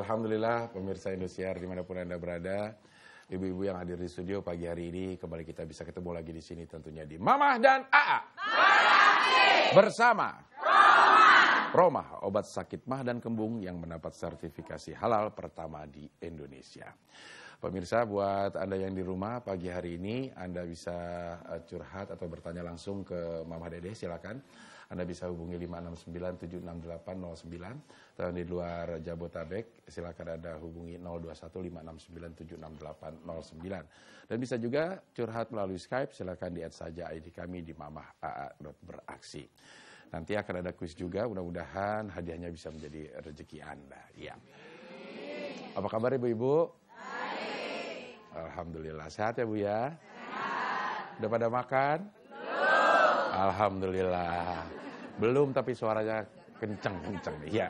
Alhamdulillah pemirsa Indosiar di mana pun Anda berada Ibu-ibu yang hadir di studio pagi hari ini Kembali kita bisa ketemu lagi di sini tentunya di Mamah dan AA. Bersama Roma, obat sakit mah dan kembung yang mendapat sertifikasi halal pertama di Indonesia. Pemirsa, buat Anda yang di rumah pagi hari ini, Anda bisa eh, curhat atau bertanya langsung ke Mama Dede, silakan. Anda bisa hubungi 569768809. Dan di luar Jabotabek, silakan Anda hubungi 021569768809. Dan bisa juga curhat melalui Skype, silakan di add saja ID kami di mamah.aa.beraksi. Nanti akan ada kuis juga, mudah-mudahan hadiahnya bisa menjadi rezeki Anda. Ya. Apa kabar Ibu-ibu? Alhamdulillah. Sehat ya Bu ya? Sehat. Udah pada makan? Belum. Alhamdulillah. Belum tapi suaranya kenceng-kenceng. Ya.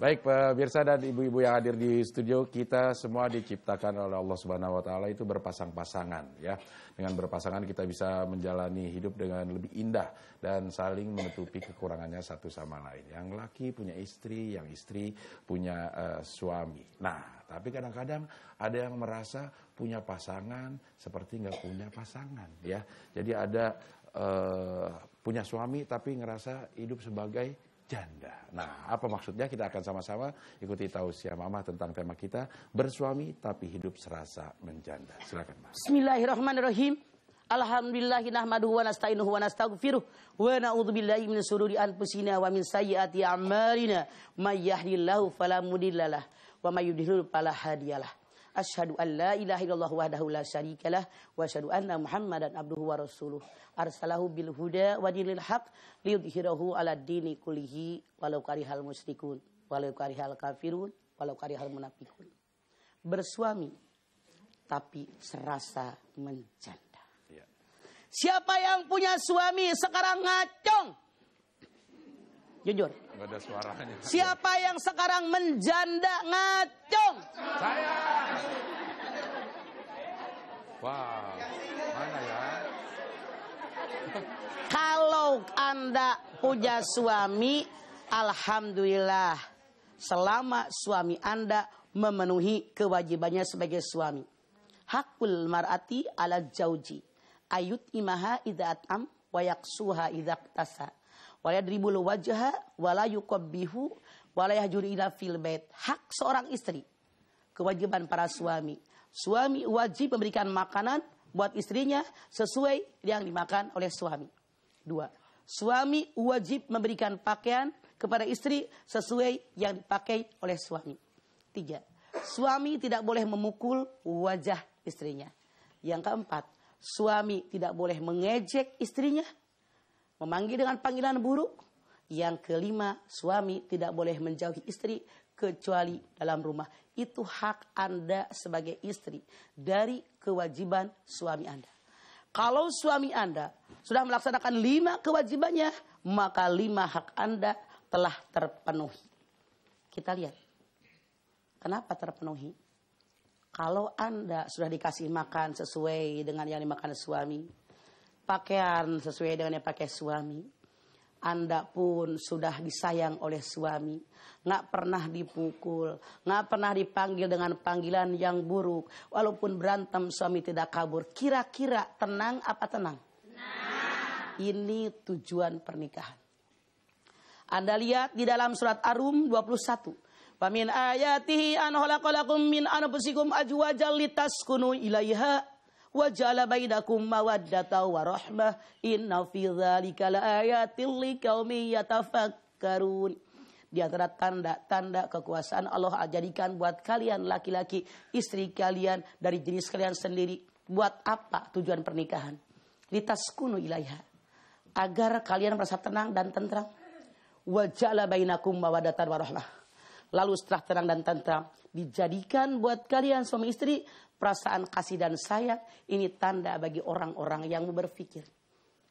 Baik pemirsa dan ibu-ibu yang hadir di studio, kita semua diciptakan oleh Allah Subhanahu wa taala itu berpasang-pasangan ya. Dengan berpasangan kita bisa menjalani hidup dengan lebih indah dan saling menutupi kekurangannya satu sama lain. Yang laki punya istri, yang istri punya uh, suami. Nah, tapi kadang-kadang ada yang merasa punya pasangan seperti nggak punya pasangan ya. Jadi ada uh, punya suami tapi ngerasa hidup sebagai janda. Nah, apa maksudnya? Kita akan sama-sama ikuti tausiah mama tentang tema kita bersuami tapi hidup serasa menjanda. Silakan, Mas. Bismillahirrahmanirrahim. Alhamdulillahi nahmaduhu wa nasta'inuhu wa nastaghfiruh wa na'udzu billahi min syururi anfusina wa min sayyiati a'malina may yahdihillahu fala mudhillalah wa may yudhlil fala hadiyalah. Asyhadu an la ilaha illallah wahdahu la syarikalah wa asyhadu anna Muhammadan abduhu wa rasuluh. Arsalahu bil huda wa dinil haq liyudhhirahu ala dini kullihi walau karihal musyrikun walau karihal kafirun walau karihal munafikun. Bersuami tapi serasa menjanda ya. siapa yang punya suami sekarang ngacong jujur Gak ada suaranya siapa yang sekarang menjanda ngacong saya wow mana ya kalau Anda punya suami, Alhamdulillah. Selama suami Anda memenuhi kewajibannya sebagai suami. Hakul mar'ati ala jauji. Ayut imaha idha atam wa yaksuha idha tasa. Wa yadribul wajha wa la yukabbihu wa la yahjuri ila fil bait. Hak seorang istri. Kewajiban para suami. Suami wajib memberikan makanan buat istrinya sesuai yang dimakan oleh suami. Dua, suami wajib memberikan pakaian kepada istri sesuai yang dipakai oleh suami. Tiga, suami tidak boleh memukul wajah istrinya. Yang keempat, suami tidak boleh mengejek istrinya, memanggil dengan panggilan buruk. Yang kelima, suami tidak boleh menjauhi istri kecuali dalam rumah. Itu hak Anda sebagai istri dari kewajiban suami Anda. Kalau suami Anda sudah melaksanakan lima kewajibannya, maka lima hak Anda telah terpenuhi. Kita lihat. Kenapa terpenuhi? Kalau Anda sudah dikasih makan sesuai dengan yang dimakan suami, pakaian sesuai dengan yang pakai suami, anda pun sudah disayang oleh suami. Nggak pernah dipukul. Nggak pernah dipanggil dengan panggilan yang buruk. Walaupun berantem suami tidak kabur. Kira-kira tenang apa tenang? Tenang. Ini tujuan pernikahan. Anda lihat di dalam surat Arum 21. Pamin ayatihi an min anfusikum ajwajal litaskunu ilaiha wa ja'ala bainakum mawaddata wa rahmah. Inna fi dzalika laayatil liqaumin yatafakkarun. Di antara tanda-tanda kekuasaan Allah jadikan buat kalian laki-laki istri kalian dari jenis kalian sendiri. Buat apa tujuan pernikahan? Litaskunu ilaiha. Agar kalian merasa tenang dan tentram. Wa ja'ala bainakum mawaddatan warahmah. Lalu setelah tenang dan tentram, dijadikan buat kalian suami istri perasaan kasih dan sayang ini tanda bagi orang-orang yang berpikir.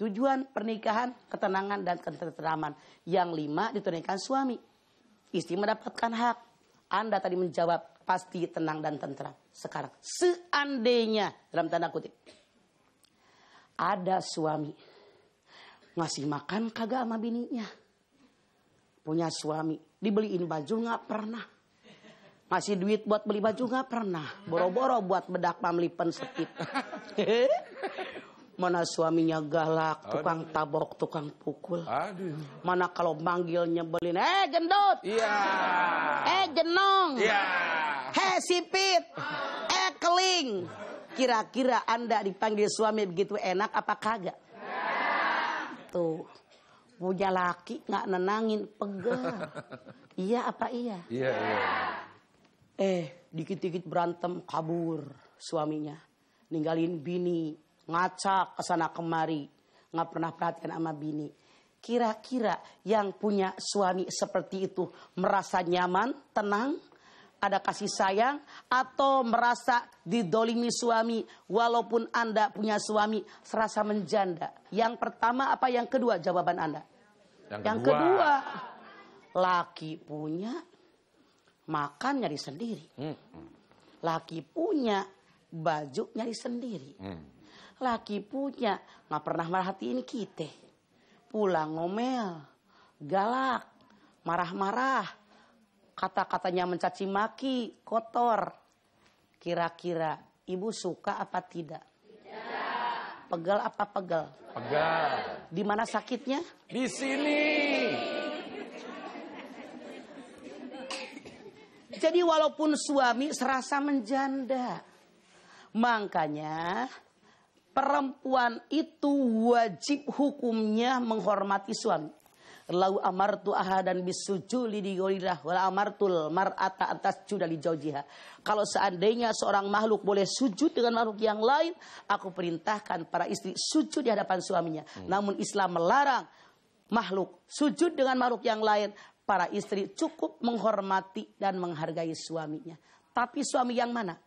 Tujuan pernikahan, ketenangan dan ketentraman. Yang lima ditunaikan suami. Istri mendapatkan hak. Anda tadi menjawab pasti tenang dan tentram. Sekarang seandainya dalam tanda kutip ada suami ngasih makan kagak sama bininya. Punya suami dibeliin baju nggak pernah. Ngasih duit buat beli baju nggak pernah. Boro-boro buat bedak pamli sepit. Mana suaminya galak, tukang Aduh. tabok, tukang pukul. Aduh. Mana kalau manggil nyebelin, eh gendut. Iya. Eh jenong. Iya. Heh sipit. Eh keling. Kira-kira Anda dipanggil suami begitu enak apa kagak? Tuh. Punya laki nggak nenangin, pegel. iya apa iya? Iya, iya. Eh, dikit-dikit berantem kabur suaminya. Ninggalin bini, ngacak ke sana kemari, nggak pernah perhatian sama bini. Kira-kira yang punya suami seperti itu merasa nyaman, tenang, ada kasih sayang, atau merasa didolimi suami, walaupun Anda punya suami serasa menjanda. Yang pertama apa yang kedua jawaban Anda? Yang, yang kedua. Laki punya, makan nyari sendiri. Hmm. Laki punya, baju nyari sendiri. Hmm. Laki punya nggak pernah merhatiin kita. Pulang ngomel galak marah-marah. Kata-katanya mencaci maki kotor. Kira-kira ibu suka apa tidak? Tidak pegal apa pegal pegal di mana sakitnya? Di sini jadi walaupun suami serasa menjanda makanya perempuan itu wajib hukumnya menghormati suami. Lau amartu ahadan bisujuli di golilah wala amartul mar'ata atas juda li jaujiha. Kalau seandainya seorang makhluk boleh sujud dengan makhluk yang lain, aku perintahkan para istri sujud di hadapan suaminya. Hmm. Namun Islam melarang makhluk sujud dengan makhluk yang lain. Para istri cukup menghormati dan menghargai suaminya. Tapi suami yang mana?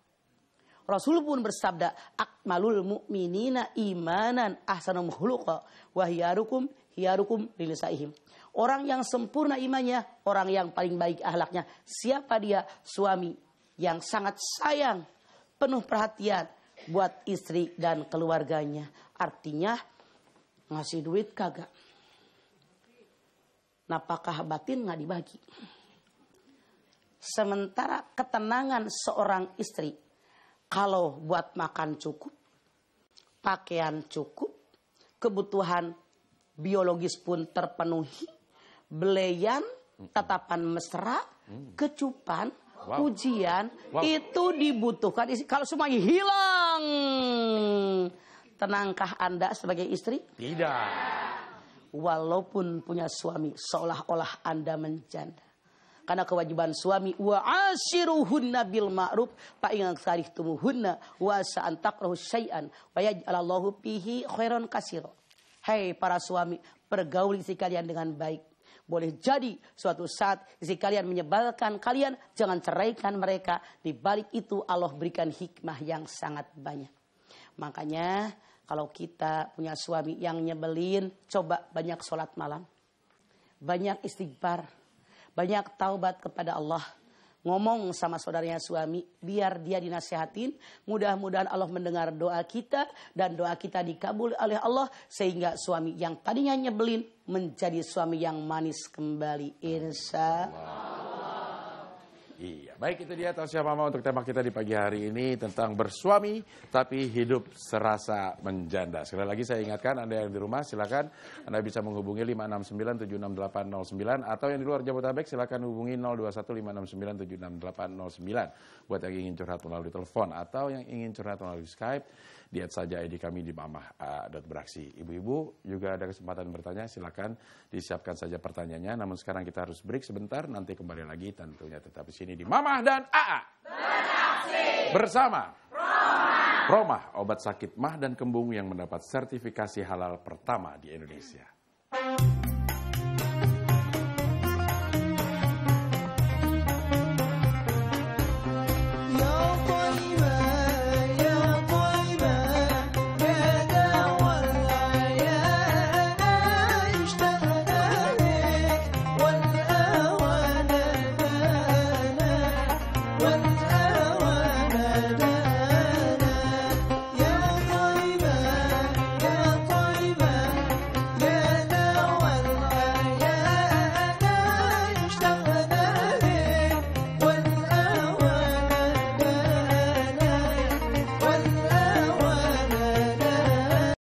Rasul pun bersabda, akmalul mu'minina imanan ahsanum khuluqa wa hiyarukum hiyarukum lilisaihim. Orang yang sempurna imannya, orang yang paling baik ahlaknya. Siapa dia? Suami yang sangat sayang, penuh perhatian buat istri dan keluarganya. Artinya ngasih duit kagak. Napakah batin nggak dibagi. Sementara ketenangan seorang istri kalau buat makan cukup, pakaian cukup, kebutuhan biologis pun terpenuhi, belayan, tatapan mesra, kecupan, wow. ujian wow. itu dibutuhkan. Kalau semuanya hilang, tenangkah Anda sebagai istri? Tidak. Walaupun punya suami, seolah-olah Anda menjanda karena kewajiban suami wa ashiruhunna bil ma'ruf fa in tumuhunna wa sa'an takrahu syai'an wa yaj'alallahu fihi khairan katsira. Hai para suami, pergauli istri kalian dengan baik. Boleh jadi suatu saat istri kalian menyebalkan kalian, jangan ceraikan mereka. Di balik itu Allah berikan hikmah yang sangat banyak. Makanya kalau kita punya suami yang nyebelin, coba banyak sholat malam. Banyak istighfar banyak taubat kepada Allah. Ngomong sama saudaranya suami, biar dia dinasehatin. Mudah-mudahan Allah mendengar doa kita dan doa kita dikabul oleh Allah. Sehingga suami yang tadinya nyebelin menjadi suami yang manis kembali. Insya Allah. Iya, baik itu dia tausiah mama untuk tema kita di pagi hari ini tentang bersuami tapi hidup serasa menjanda. Sekali lagi saya ingatkan Anda yang di rumah silakan Anda bisa menghubungi 569768809 atau yang di luar Jabodetabek silakan hubungi 021569768809 buat yang ingin curhat melalui telepon atau yang ingin curhat melalui Skype lihat saja ID kami di mamah uh, beraksi. Ibu-ibu juga ada kesempatan bertanya, silakan disiapkan saja pertanyaannya. Namun sekarang kita harus break sebentar, nanti kembali lagi tentunya tetap di sini di Mamah dan AA. Bersama. Romah. Romah, obat sakit mah dan kembung yang mendapat sertifikasi halal pertama di Indonesia.